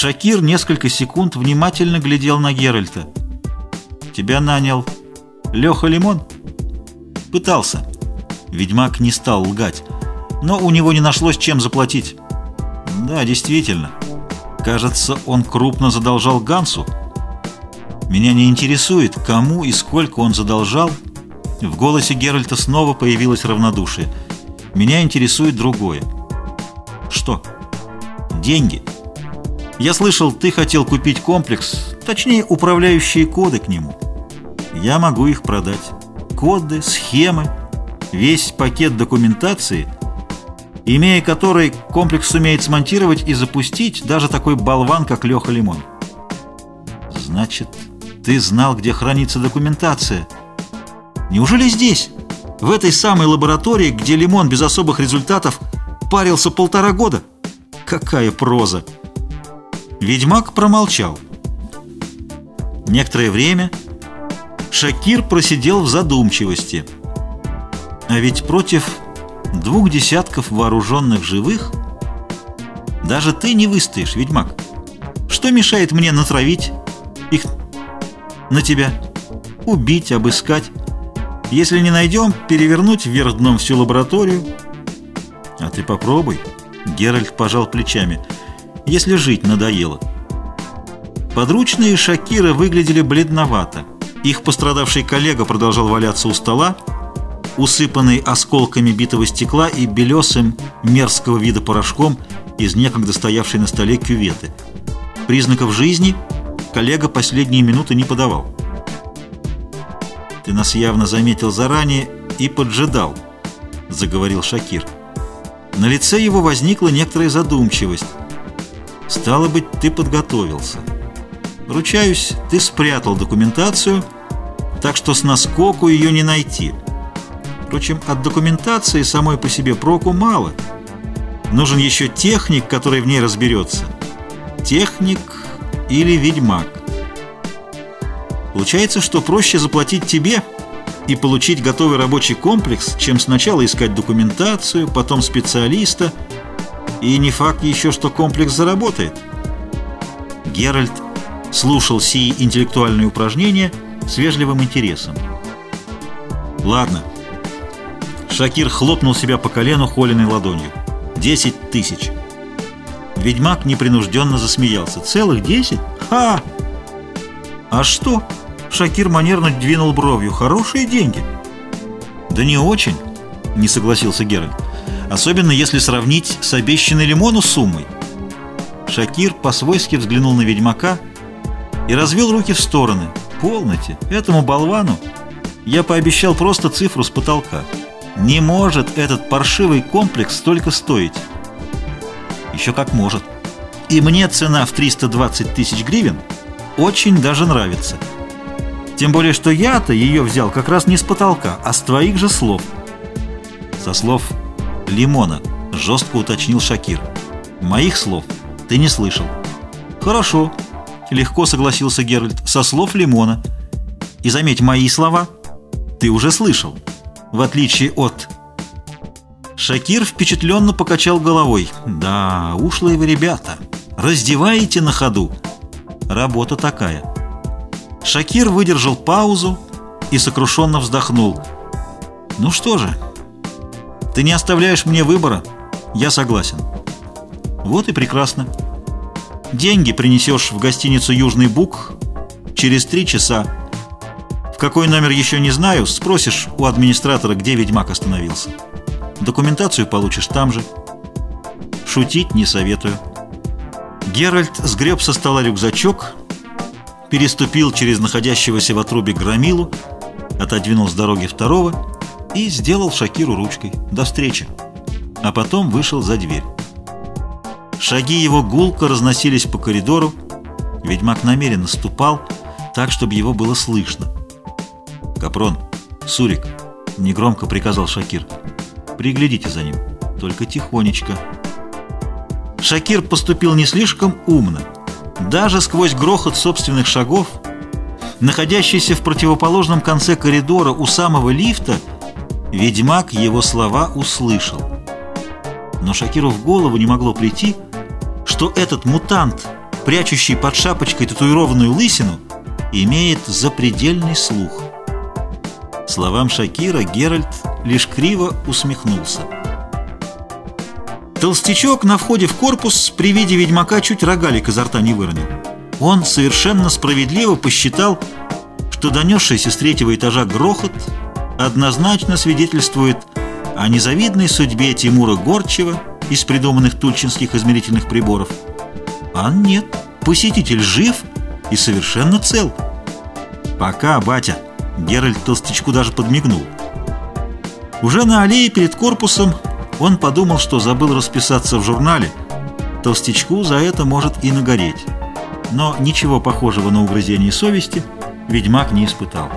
Шакир несколько секунд внимательно глядел на Геральта. «Тебя нанял Леха Лимон?» «Пытался». Ведьмак не стал лгать, но у него не нашлось чем заплатить. «Да, действительно. Кажется, он крупно задолжал Гансу. Меня не интересует, кому и сколько он задолжал». В голосе Геральта снова появилось равнодушие. «Меня интересует другое». «Что?» «Деньги». Я слышал, ты хотел купить комплекс, точнее, управляющие коды к нему. Я могу их продать. Коды, схемы, весь пакет документации, имея который комплекс сумеет смонтировать и запустить даже такой болван, как Леха Лимон. Значит, ты знал, где хранится документация? Неужели здесь, в этой самой лаборатории, где Лимон без особых результатов парился полтора года? Какая проза! Ведьмак промолчал. Некоторое время Шакир просидел в задумчивости. А ведь против двух десятков вооруженных живых даже ты не выстоишь, ведьмак. Что мешает мне натравить их на тебя? Убить, обыскать. Если не найдем, перевернуть вверх дном всю лабораторию. А ты попробуй. Геральт пожал плечами если жить надоело. Подручные Шакира выглядели бледновато. Их пострадавший коллега продолжал валяться у стола, усыпанный осколками битого стекла и белесым мерзкого вида порошком из некогда стоявшей на столе кюветы. Признаков жизни коллега последние минуты не подавал. «Ты нас явно заметил заранее и поджидал», — заговорил Шакир. На лице его возникла некоторая задумчивость. Стало быть, ты подготовился. Ручаюсь, ты спрятал документацию, так что с наскоку ее не найти. Впрочем, от документации самой по себе проку мало. Нужен еще техник, который в ней разберется. Техник или ведьмак. Получается, что проще заплатить тебе и получить готовый рабочий комплекс, чем сначала искать документацию, потом специалиста – и не факт еще, что комплекс заработает. Геральт слушал сии интеллектуальные упражнения с вежливым интересом. «Ладно». Шакир хлопнул себя по колену холеной ладонью. «Десять тысяч». Ведьмак непринужденно засмеялся. «Целых десять? Ха!» «А что?» Шакир манерно двинул бровью. «Хорошие деньги». «Да не очень», — не согласился Геральт особенно если сравнить с обещанной лимону суммой. Шакир по-свойски взглянул на ведьмака и развел руки в стороны. «Полноте, этому болвану я пообещал просто цифру с потолка. Не может этот паршивый комплекс столько стоить». «Еще как может. И мне цена в 320 тысяч гривен очень даже нравится. Тем более, что я-то ее взял как раз не с потолка, а с твоих же слов». Со слов Лимона», — жестко уточнил Шакир. «Моих слов ты не слышал». «Хорошо», — легко согласился Геральт, — «со слов Лимона». «И заметь, мои слова ты уже слышал, в отличие от...» Шакир впечатленно покачал головой. «Да, ушлые вы ребята, раздеваете на ходу. Работа такая». Шакир выдержал паузу и сокрушенно вздохнул. «Ну что же...» Ты не оставляешь мне выбора. Я согласен. Вот и прекрасно. Деньги принесешь в гостиницу «Южный Бук» через три часа. В какой номер еще не знаю, спросишь у администратора, где ведьмак остановился. Документацию получишь там же. Шутить не советую. Геральт сгреб со стола рюкзачок, переступил через находящегося в отрубе громилу, отодвинул с дороги второго и сделал Шакиру ручкой. До встречи. А потом вышел за дверь. Шаги его гулко разносились по коридору. Ведьмак намеренно ступал так, чтобы его было слышно. «Капрон, Сурик», — негромко приказал Шакир, — «приглядите за ним, только тихонечко». Шакир поступил не слишком умно. Даже сквозь грохот собственных шагов, находящийся в противоположном конце коридора у самого лифта, — Ведьмак его слова услышал. Но Шакиру в голову не могло прийти, что этот мутант прячущий под шапочкой татуированную лысину, имеет запредельный слух. Словам Шакира Геральт лишь криво усмехнулся. Толстячок на входе в корпус при виде ведьмака чуть рогалик изо рта не выронил. Он совершенно справедливо посчитал, что донесшийся с третьего этажа грохот однозначно свидетельствует о незавидной судьбе Тимура Горчева из придуманных тульчинских измерительных приборов. А нет, посетитель жив и совершенно цел. Пока, батя, Геральт толстячку даже подмигнул. Уже на аллее перед корпусом он подумал, что забыл расписаться в журнале. Толстячку за это может и нагореть. Но ничего похожего на угрызение совести ведьмак не испытал.